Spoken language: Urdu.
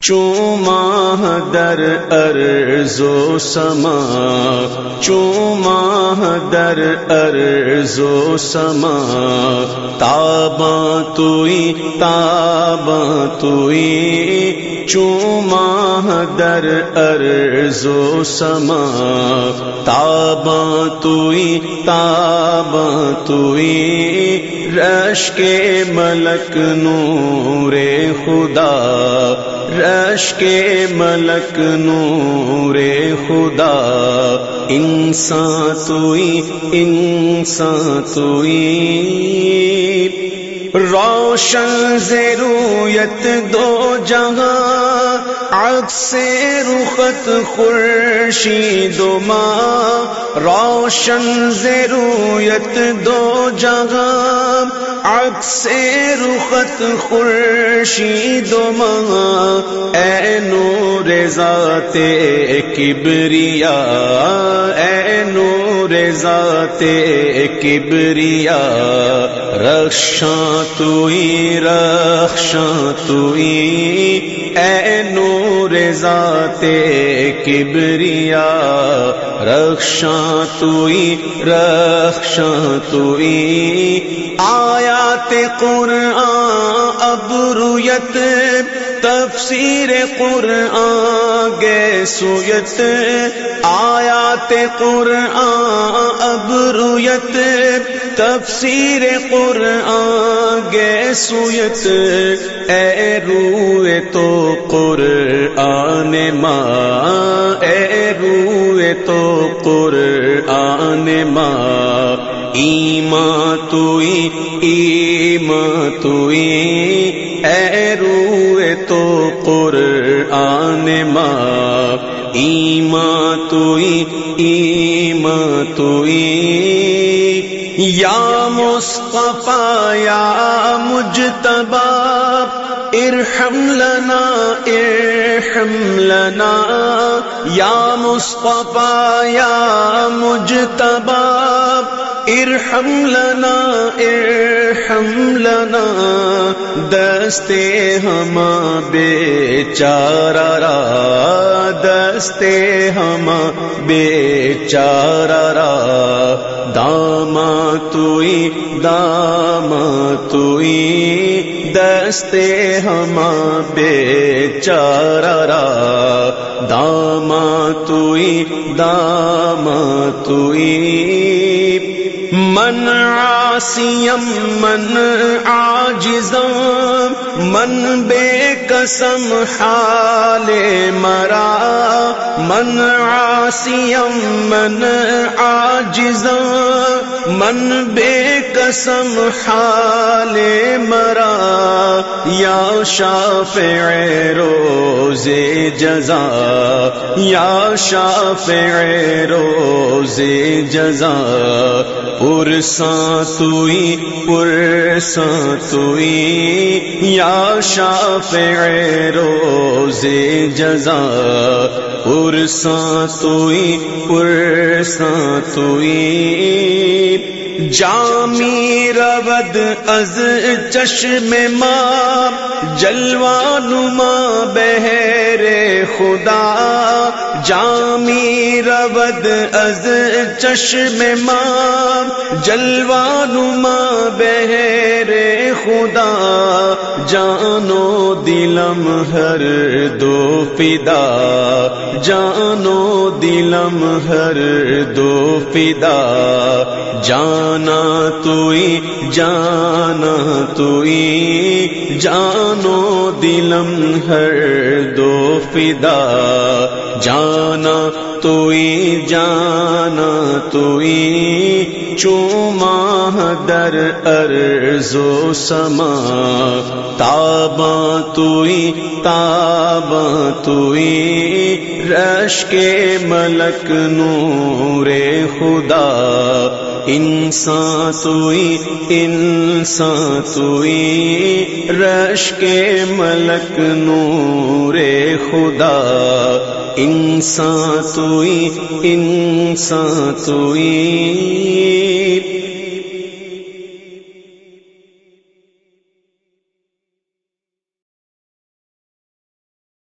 چوما در ارض و سما، چوما در ارض و سما تابا توئی تابا توئی، چوما در ارض و سما تابا توئی تابا توئی رش کے ملک نور رش کے ملک نور خدا انسان توئی انسان توئی۔ روشن ضروریت دو جہاں، عکس رخت خورشید و ماں۔ روشن ضروریت دو جگہ عکس رخت خورشید و ماں۔ اے نور ذات کبریا، اے ذات کبریا، رخشاں توئی رخشاں توئی۔ اے نور ذات کبریا، رخشاں توئی رخشاں توئی۔ آیات قرآن اب رویت تفسیر قرآن گے سویت، آیات قرآن اب رویت، تفسیر قرآن گے سویت۔ اے روئے تو قرآن ماں اے روئے تو قرآن ماں ایمان توئی ایمان توئی اے تو قرآن ماں ایمان توئی ایمان توئی۔ یا مصطفیٰ، یا مجتبا ارحم لنا ارحم لنا۔ یا مصطفیٰ، یا مجتبا ارحم لنا ارحم لنا، دستے ہم بے چارا دستے ہم بے چارا داما توئی داما توئی، دستے ہم بے چارا داما توئی داما توئی۔ من عاسیم من عاجزم من بے قسم حال مرا من عاسیم من عاجزم من بے قسم حال مرا، یا شافع روز جزا، یا شافع روز جزا پرساں توئی پرساں توئی یا شافع روز جزا پرساں توئی پرساں توئی جامی رود از چشم ماں جلوان ماں بہر خدا. جامی رود از چشم ماں جلوان بہر خدا، جانو دلم ہر دو فدا۔ جانو دلم ہر دو فدا۔ جانا توئی جانا توئی۔ جانو دلم ہر دو فدا جانا توئی جانا توئی چوما در ارض و سما تابا توئی تابا توئی رش کے ملک نور خدا انسان توئی انسان توئی رش کے ملک نور خدا انسان توئی انسان توئی۔